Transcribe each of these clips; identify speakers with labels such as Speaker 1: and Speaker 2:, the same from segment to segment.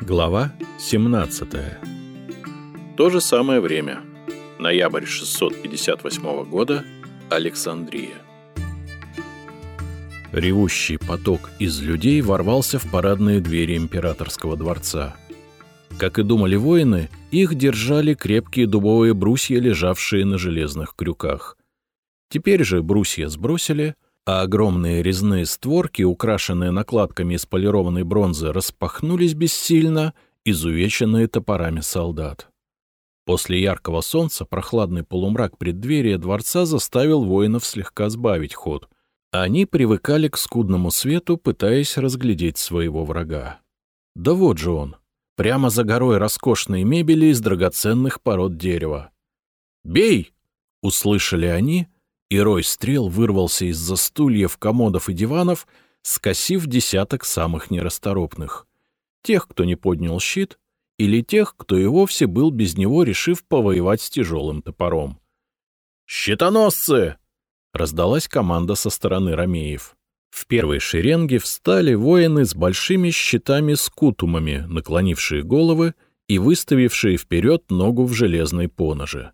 Speaker 1: Глава 17 То же самое время. Ноябрь 658 года. Александрия. Ревущий поток из людей ворвался в парадные двери императорского дворца. Как и думали воины, их держали крепкие дубовые брусья, лежавшие на железных крюках. Теперь же брусья сбросили, а огромные резные створки, украшенные накладками из полированной бронзы, распахнулись бессильно, изувеченные топорами солдат. После яркого солнца прохладный полумрак преддверия дворца заставил воинов слегка сбавить ход. Они привыкали к скудному свету, пытаясь разглядеть своего врага. Да вот же он, прямо за горой роскошной мебели из драгоценных пород дерева. «Бей!» — услышали они — и рой стрел вырвался из-за стульев, комодов и диванов, скосив десяток самых нерасторопных. Тех, кто не поднял щит, или тех, кто и вовсе был без него, решив повоевать с тяжелым топором. «Щитоносцы!» — раздалась команда со стороны ромеев. В первой шеренге встали воины с большими щитами с кутумами, наклонившие головы и выставившие вперед ногу в железной поноже.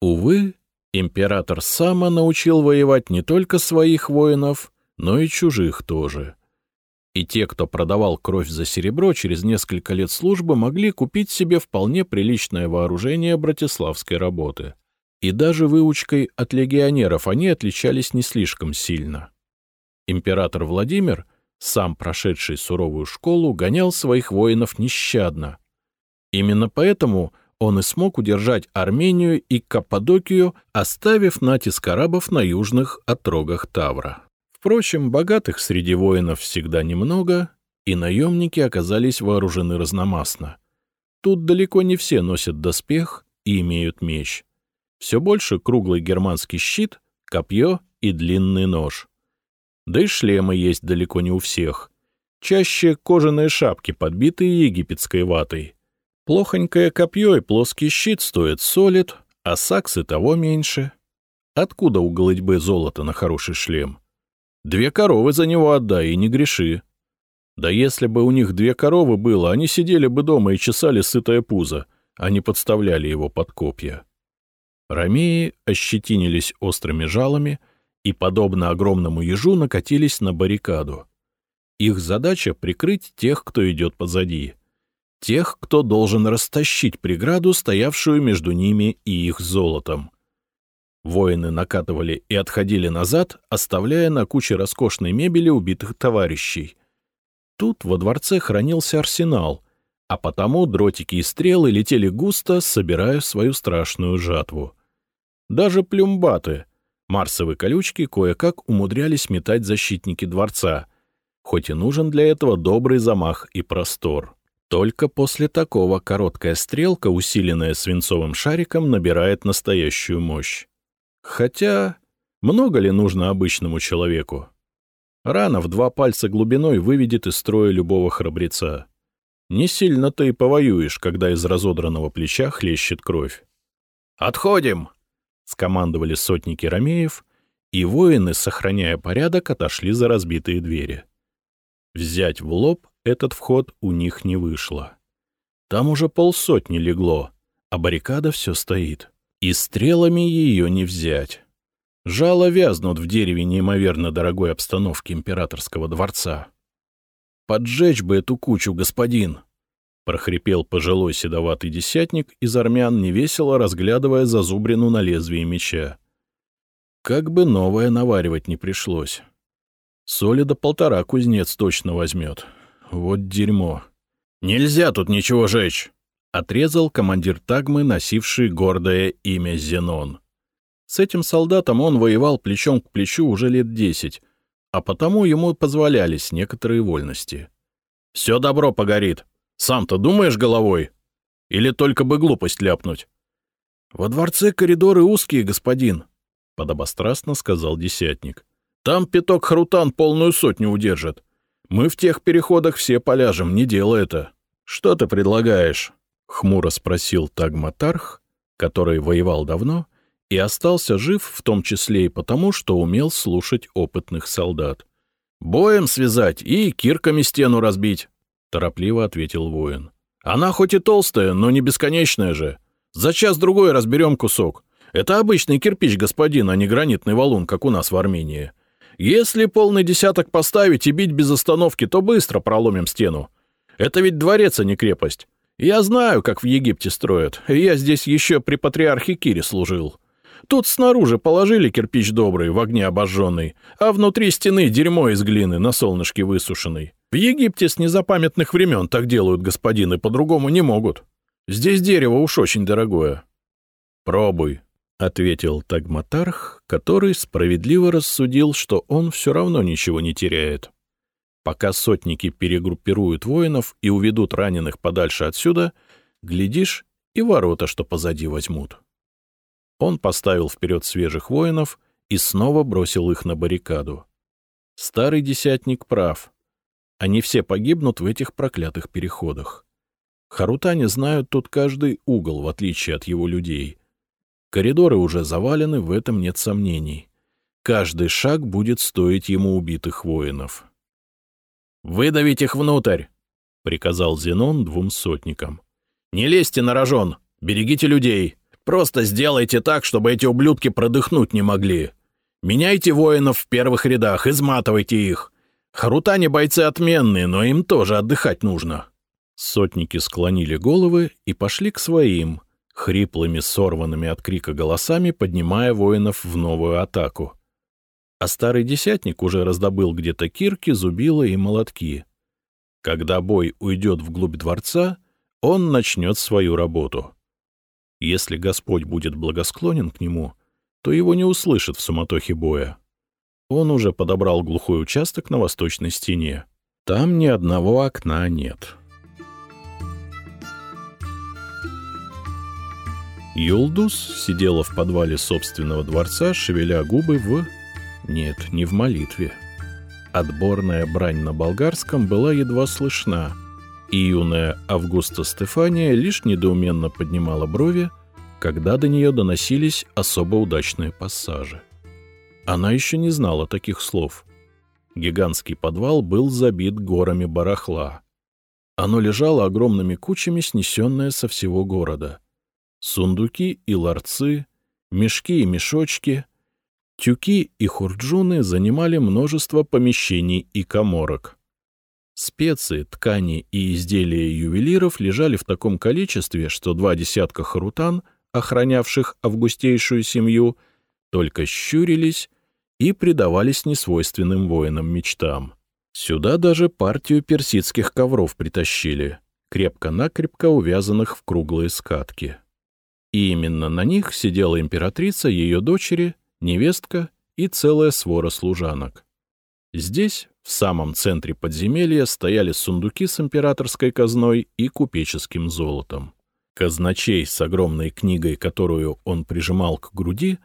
Speaker 1: Увы, Император Сама научил воевать не только своих воинов, но и чужих тоже. И те, кто продавал кровь за серебро через несколько лет службы, могли купить себе вполне приличное вооружение братиславской работы. И даже выучкой от легионеров они отличались не слишком сильно. Император Владимир, сам прошедший суровую школу, гонял своих воинов нещадно. Именно поэтому — он и смог удержать Армению и Каппадокию, оставив натиск арабов на южных отрогах Тавра. Впрочем, богатых среди воинов всегда немного, и наемники оказались вооружены разномастно. Тут далеко не все носят доспех и имеют меч. Все больше круглый германский щит, копье и длинный нож. Да и шлемы есть далеко не у всех. Чаще кожаные шапки, подбитые египетской ватой. Плохонькое копье и плоский щит стоят солид, а саксы того меньше. Откуда у голытьбы золото на хороший шлем? Две коровы за него отдай и не греши. Да если бы у них две коровы было, они сидели бы дома и чесали сытое пузо, а не подставляли его под копья. Ромеи ощетинились острыми жалами и, подобно огромному ежу, накатились на баррикаду. Их задача — прикрыть тех, кто идет позади — тех, кто должен растащить преграду, стоявшую между ними и их золотом. Воины накатывали и отходили назад, оставляя на куче роскошной мебели убитых товарищей. Тут во дворце хранился арсенал, а потому дротики и стрелы летели густо, собирая свою страшную жатву. Даже плюмбаты, марсовые колючки, кое-как умудрялись метать защитники дворца, хоть и нужен для этого добрый замах и простор. Только после такого короткая стрелка, усиленная свинцовым шариком, набирает настоящую мощь. Хотя, много ли нужно обычному человеку? Рана в два пальца глубиной выведет из строя любого храбреца. Не сильно ты и повоюешь, когда из разодранного плеча хлещет кровь. «Отходим!» — скомандовали сотники ромеев, и воины, сохраняя порядок, отошли за разбитые двери. Взять в лоб этот вход у них не вышло. Там уже полсотни легло, а баррикада все стоит. И стрелами ее не взять. Жало вязнут в дереве неимоверно дорогой обстановки императорского дворца. «Поджечь бы эту кучу, господин!» — прохрипел пожилой седоватый десятник из армян, невесело разглядывая зазубрину на лезвии меча. Как бы новое наваривать не пришлось. Соли до полтора кузнец точно возьмет. Вот дерьмо. Нельзя тут ничего жечь! Отрезал командир Тагмы, носивший гордое имя Зенон. С этим солдатом он воевал плечом к плечу уже лет десять, а потому ему позволялись некоторые вольности. «Все добро погорит. Сам-то думаешь головой? Или только бы глупость ляпнуть?» «Во дворце коридоры узкие, господин», — подобострастно сказал десятник. «Там пяток хрутан полную сотню удержит. Мы в тех переходах все поляжем, не делай это. Что ты предлагаешь? — хмуро спросил Тагматарх, который воевал давно и остался жив в том числе и потому, что умел слушать опытных солдат. «Боем связать и кирками стену разбить». — торопливо ответил воин. «Она хоть и толстая, но не бесконечная же. За час-другой разберем кусок. Это обычный кирпич, господин, а не гранитный валун, как у нас в Армении. Если полный десяток поставить и бить без остановки, то быстро проломим стену. Это ведь дворец, а не крепость. Я знаю, как в Египте строят. Я здесь еще при патриархе Кире служил. Тут снаружи положили кирпич добрый, в огне обожженный, а внутри стены дерьмо из глины, на солнышке высушенной. В Египте с незапамятных времен так делают, господин, и по-другому не могут. Здесь дерево уж очень дорогое. Пробуй, — ответил Тагматарх, который справедливо рассудил, что он все равно ничего не теряет. Пока сотники перегруппируют воинов и уведут раненых подальше отсюда, глядишь, и ворота, что позади, возьмут. Он поставил вперед свежих воинов и снова бросил их на баррикаду. Старый десятник прав. Они все погибнут в этих проклятых переходах. Харутане знают тут каждый угол, в отличие от его людей. Коридоры уже завалены, в этом нет сомнений. Каждый шаг будет стоить ему убитых воинов. «Выдавить их внутрь!» — приказал Зенон двум сотникам. «Не лезьте на рожон! Берегите людей! Просто сделайте так, чтобы эти ублюдки продыхнуть не могли! Меняйте воинов в первых рядах, изматывайте их! Харутане бойцы отменные, но им тоже отдыхать нужно!» Сотники склонили головы и пошли к своим, хриплыми, сорванными от крика голосами, поднимая воинов в новую атаку. А старый десятник уже раздобыл где-то кирки, зубила и молотки. Когда бой уйдет вглубь дворца, он начнет свою работу. Если Господь будет благосклонен к нему, то его не услышат в суматохе боя. Он уже подобрал глухой участок на восточной стене. Там ни одного окна нет. Юлдус сидела в подвале собственного дворца, шевеля губы в... Нет, не в молитве. Отборная брань на болгарском была едва слышна, и юная Августа Стефания лишь недоуменно поднимала брови, когда до нее доносились особо удачные пассажи. Она еще не знала таких слов. Гигантский подвал был забит горами барахла. Оно лежало огромными кучами, снесенное со всего города — Сундуки и ларцы, мешки и мешочки, тюки и хурджуны занимали множество помещений и коморок. Специи, ткани и изделия ювелиров лежали в таком количестве, что два десятка харутан, охранявших августейшую семью, только щурились и предавались несвойственным воинам мечтам. Сюда даже партию персидских ковров притащили, крепко-накрепко увязанных в круглые скатки. И именно на них сидела императрица, ее дочери, невестка и целая свора служанок. Здесь, в самом центре подземелья, стояли сундуки с императорской казной и купеческим золотом. Казначей с огромной книгой, которую он прижимал к груди,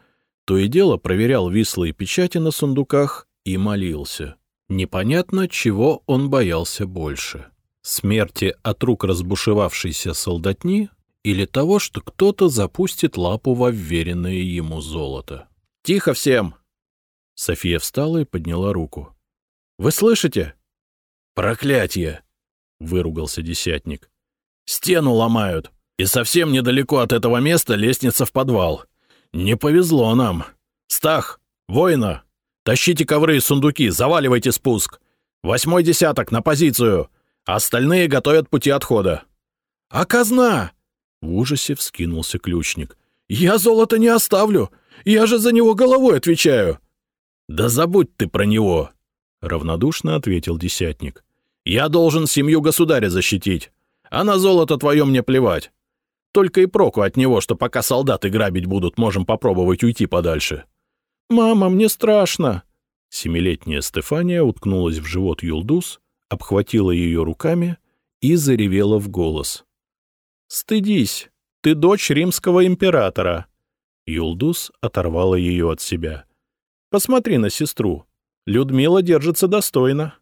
Speaker 1: то и дело проверял вислые печати на сундуках и молился. Непонятно, чего он боялся больше — смерти от рук разбушевавшейся солдатни или того, что кто-то запустит лапу во вверенное ему золото. «Тихо всем!» София встала и подняла руку. «Вы слышите?» «Проклятие!» — выругался десятник. «Стену ломают, и совсем недалеко от этого места лестница в подвал. Не повезло нам. Стах, воина, тащите ковры и сундуки, заваливайте спуск. Восьмой десяток на позицию, остальные готовят пути отхода». «А казна?» В ужасе вскинулся ключник. «Я золото не оставлю! Я же за него головой отвечаю!» «Да забудь ты про него!» — равнодушно ответил десятник. «Я должен семью государя защитить, а на золото твое мне плевать. Только и проку от него, что пока солдаты грабить будут, можем попробовать уйти подальше». «Мама, мне страшно!» Семилетняя Стефания уткнулась в живот Юлдус, обхватила ее руками и заревела в голос. «Стыдись, ты дочь римского императора». Юлдус оторвала ее от себя. «Посмотри на сестру. Людмила держится достойно».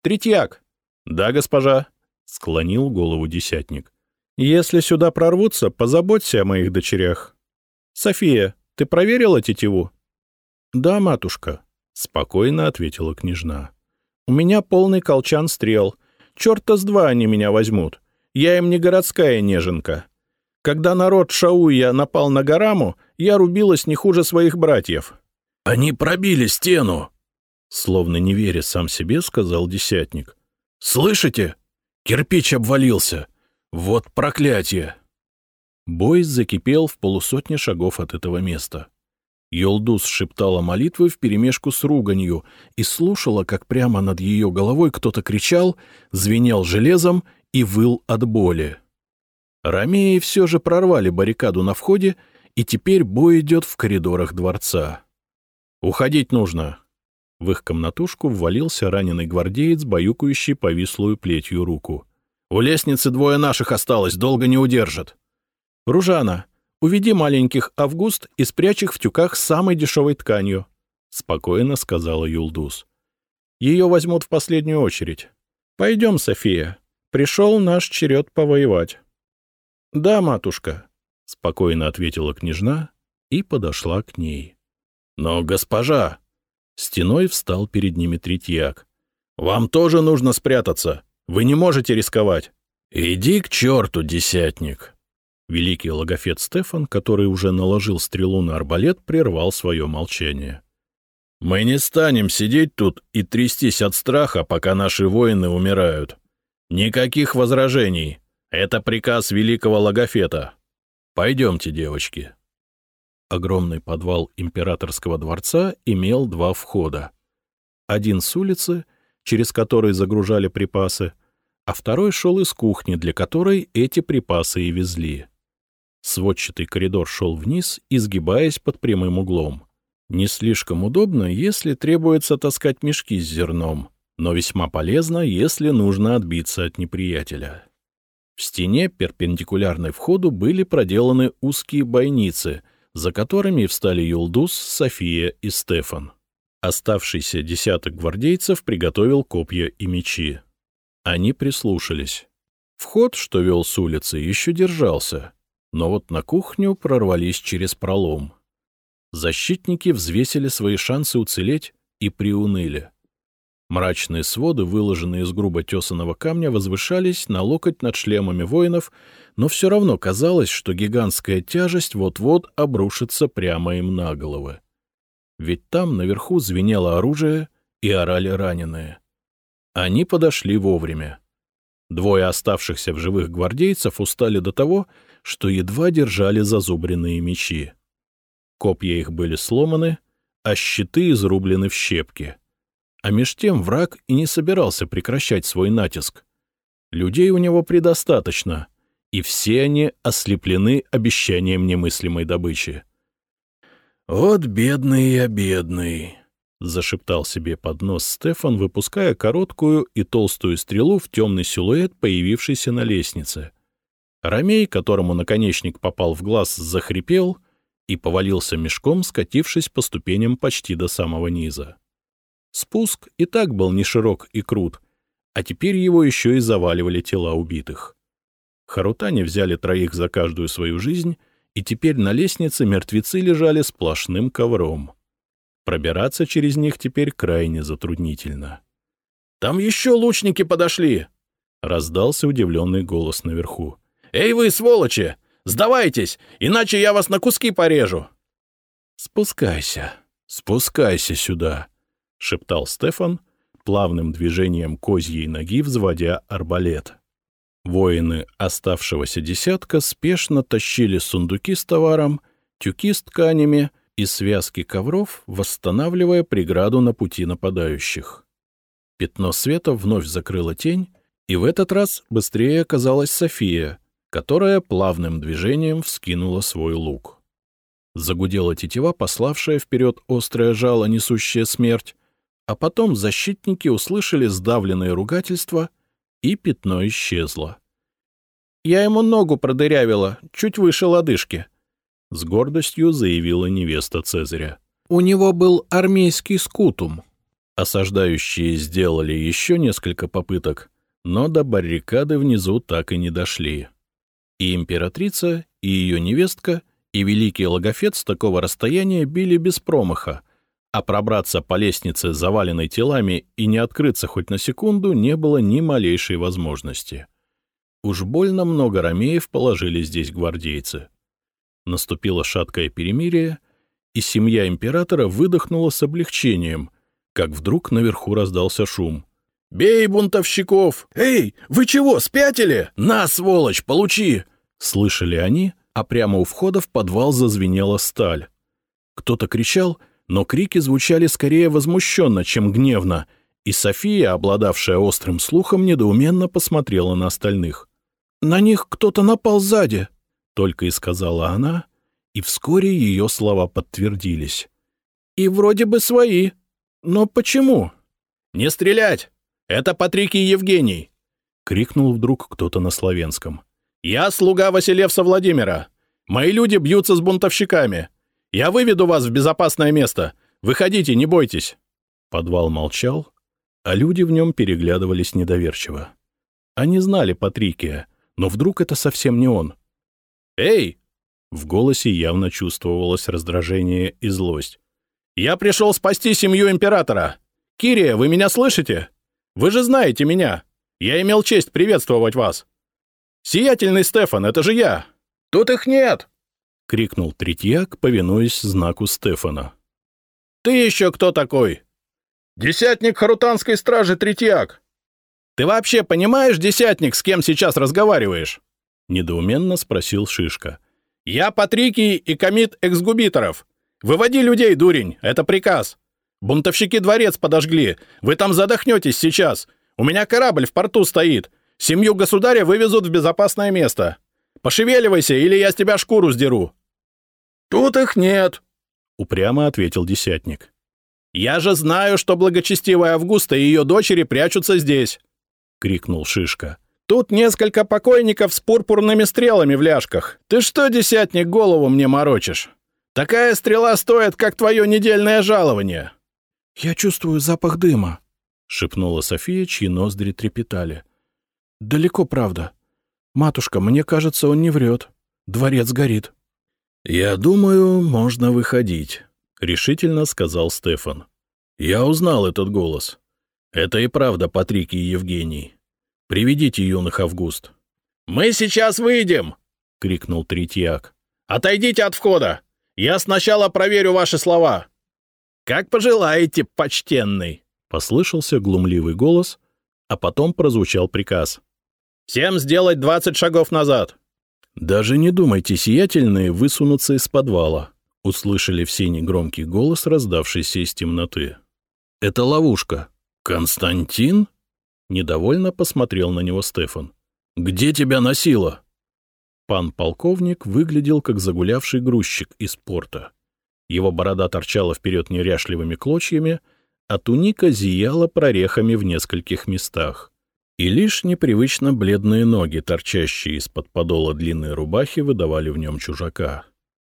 Speaker 1: «Третьяк». «Да, госпожа», — склонил голову десятник. «Если сюда прорвутся, позаботься о моих дочерях». «София, ты проверила тетиву?» «Да, матушка», — спокойно ответила княжна. «У меня полный колчан стрел.
Speaker 2: черта с два они меня возьмут. Я им не городская неженка. Когда народ Шауя напал на Гараму, я рубилась не хуже своих братьев».
Speaker 1: «Они пробили стену!» Словно не веря сам себе, сказал десятник. «Слышите? Кирпич обвалился. Вот проклятие!» Бой закипел в полусотне шагов от этого места. Йолдус шептала молитвы вперемешку с руганью и слушала, как прямо над ее головой кто-то кричал, звенел железом и выл от боли. Ромеи все же прорвали баррикаду на входе, и теперь бой идет в коридорах дворца. «Уходить нужно!» В их комнатушку ввалился раненый гвардеец, баюкающий повислую плетью руку. «У лестницы двое наших осталось, долго не удержат!» «Ружана, уведи маленьких Август и спрячь их в тюках с самой дешевой тканью», — спокойно сказала Юлдус. «Ее возьмут в последнюю очередь. Пойдем, София. Пришел наш черед повоевать». «Да, матушка», — спокойно ответила княжна и подошла к ней. «Но, госпожа!» Стеной встал перед ними Третьяк. «Вам тоже нужно спрятаться. Вы не можете рисковать». «Иди к черту, десятник!» Великий логофет Стефан, который уже наложил стрелу на арбалет, прервал свое молчание. «Мы не станем сидеть тут и трястись от страха, пока наши воины умирают. Никаких возражений. Это приказ великого логофета. Пойдемте, девочки». Огромный подвал императорского дворца имел два входа. Один с улицы, через который загружали припасы, а второй шел из кухни, для которой эти припасы и везли. Сводчатый коридор шел вниз, изгибаясь под прямым углом. Не слишком удобно, если требуется таскать мешки с зерном, но весьма полезно, если нужно отбиться от неприятеля. В стене, перпендикулярной входу, были проделаны узкие бойницы, за которыми встали Юлдус, София и Стефан. Оставшийся десяток гвардейцев приготовил копья и мечи. Они прислушались. Вход, что вел с улицы, еще держался — но вот на кухню прорвались через пролом. Защитники взвесили свои шансы уцелеть и приуныли. Мрачные своды, выложенные из грубо тесаного камня, возвышались на локоть над шлемами воинов, но все равно казалось, что гигантская тяжесть вот-вот обрушится прямо им на головы. Ведь там наверху звенело оружие и орали раненые. Они подошли вовремя. Двое оставшихся в живых гвардейцев устали до того, что едва держали зазубренные мечи. Копья их были сломаны, а щиты изрублены в щепки. А меж тем враг и не собирался прекращать свой натиск. Людей у него предостаточно, и все они ослеплены обещанием немыслимой добычи. «Вот бедный я бедный», — зашептал себе под нос Стефан, выпуская короткую и толстую стрелу в темный силуэт, появившийся на лестнице. Ромей, которому наконечник попал в глаз, захрипел и повалился мешком, скатившись по ступеням почти до самого низа. Спуск и так был не широк и крут, а теперь его еще и заваливали тела убитых. Харутане взяли троих за каждую свою жизнь, и теперь на лестнице мертвецы лежали сплошным ковром. Пробираться через них теперь крайне затруднительно. — Там еще лучники подошли! — раздался удивленный голос наверху. «Эй вы, сволочи! Сдавайтесь, иначе я вас на куски порежу!» «Спускайся, спускайся сюда!» — шептал Стефан, плавным движением козьей ноги взводя арбалет. Воины оставшегося десятка спешно тащили сундуки с товаром, тюки с тканями и связки ковров, восстанавливая преграду на пути нападающих. Пятно света вновь закрыло тень, и в этот раз быстрее оказалась София, которая плавным движением вскинула свой лук. Загудела тетива, пославшая вперед острое жало, несущее смерть, а потом защитники услышали сдавленное ругательство, и пятно исчезло. «Я ему ногу продырявила, чуть выше лодыжки», — с гордостью заявила невеста Цезаря. «У него был армейский скутум». Осаждающие сделали еще несколько попыток, но до баррикады внизу так и не дошли. И императрица, и ее невестка, и великий логофет с такого расстояния били без промаха, а пробраться по лестнице, заваленной телами, и не открыться хоть на секунду не было ни малейшей возможности. Уж больно много ромеев положили здесь гвардейцы. Наступило шаткое перемирие, и семья императора выдохнула с облегчением, как вдруг наверху раздался шум.
Speaker 2: «Бей бунтовщиков! Эй, вы чего, спятили?
Speaker 1: На, сволочь, получи!» Слышали они, а прямо у входа в подвал зазвенела сталь. Кто-то кричал, но крики звучали скорее возмущенно, чем гневно, и София, обладавшая острым слухом, недоуменно посмотрела на остальных. «На них кто-то напал сзади», — только и сказала она, и вскоре ее слова подтвердились. «И вроде бы свои», «Но почему?»
Speaker 2: «Не стрелять! Это Патрикий Евгений!» — крикнул вдруг кто-то на славянском. «Я слуга Василевса Владимира. Мои люди бьются с бунтовщиками. Я выведу вас в безопасное место. Выходите, не бойтесь!»
Speaker 1: Подвал молчал, а люди в нем переглядывались недоверчиво. Они знали Патрикия, но вдруг это совсем не он.
Speaker 2: «Эй!»
Speaker 1: — в голосе явно чувствовалось раздражение и злость.
Speaker 2: «Я пришел спасти семью императора! Кирия, вы меня слышите? Вы же знаете меня! Я имел честь приветствовать вас! Сиятельный Стефан, это же я! Тут их нет!»
Speaker 1: — крикнул Третьяк, повинуясь знаку Стефана.
Speaker 2: «Ты еще кто такой?» «Десятник Харутанской стражи Третьяк!» «Ты вообще понимаешь, десятник, с кем сейчас разговариваешь?»
Speaker 1: — недоуменно спросил Шишка.
Speaker 2: «Я Патрикий и комит эксгубиторов. «Выводи людей, дурень! Это приказ! Бунтовщики дворец подожгли! Вы там задохнетесь сейчас! У меня корабль в порту стоит! Семью государя вывезут в безопасное место! Пошевеливайся, или я с тебя шкуру сдеру!» «Тут их нет!» — упрямо ответил десятник. «Я же знаю, что благочестивая Августа и ее дочери прячутся здесь!» — крикнул Шишка. «Тут несколько покойников с пурпурными стрелами в ляжках. Ты что, десятник, голову мне морочишь?» Такая стрела стоит, как твое недельное жалование!»
Speaker 3: «Я чувствую запах дыма», —
Speaker 1: шепнула София, чьи ноздри трепетали.
Speaker 3: «Далеко, правда. Матушка, мне кажется, он не врет. Дворец горит».
Speaker 1: «Я думаю, можно выходить», — решительно сказал Стефан. «Я узнал этот голос. Это и правда Патрикий и Евгений. Приведите юных Август».
Speaker 2: «Мы сейчас выйдем!» — крикнул Третьяк. «Отойдите от входа! Я сначала проверю ваши слова». «Как пожелаете, почтенный», — послышался глумливый голос, а потом прозвучал приказ. «Всем сделать двадцать шагов назад».
Speaker 1: «Даже не думайте, сиятельные, высунуться из подвала», — услышали все негромкий голос, раздавшийся из темноты. «Это ловушка». «Константин?» — недовольно посмотрел на него Стефан. «Где тебя носило?» Пан полковник выглядел как загулявший грузчик из порта. Его борода торчала вперед неряшливыми клочьями, а туника зияла прорехами в нескольких местах. И лишь непривычно бледные ноги, торчащие из-под подола длинной рубахи, выдавали в нем чужака.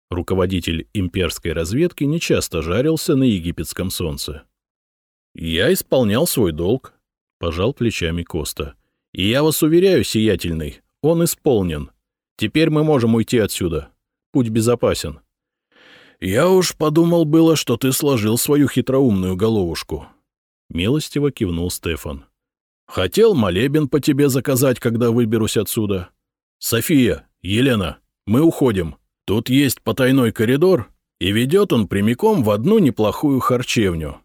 Speaker 1: Руководитель имперской разведки нечасто жарился на египетском солнце. «Я исполнял свой долг», — пожал плечами Коста. «И я вас уверяю, сиятельный, он исполнен. Теперь мы можем уйти отсюда. Путь безопасен. Я уж подумал было, что ты сложил свою хитроумную головушку. Милостиво кивнул Стефан. Хотел молебен по тебе заказать, когда выберусь отсюда. София, Елена, мы уходим. Тут есть потайной коридор, и ведет он прямиком в одну неплохую харчевню.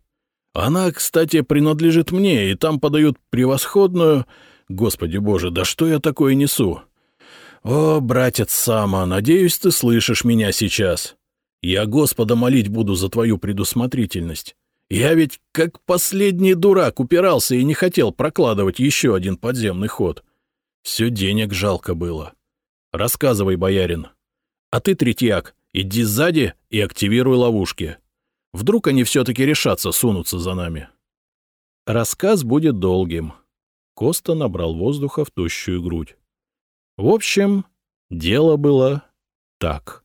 Speaker 1: Она, кстати, принадлежит мне, и там подают превосходную... Господи боже, да что я такое несу? «О, братец Сама, надеюсь, ты слышишь меня сейчас. Я Господа молить буду за твою предусмотрительность. Я ведь как последний дурак упирался и не хотел прокладывать еще один подземный ход. Все денег жалко было. Рассказывай, боярин. А ты, Третьяк, иди сзади и активируй ловушки. Вдруг они все-таки решатся сунуться за нами». Рассказ будет долгим. Коста набрал воздуха в тощую грудь. В общем, дело было так.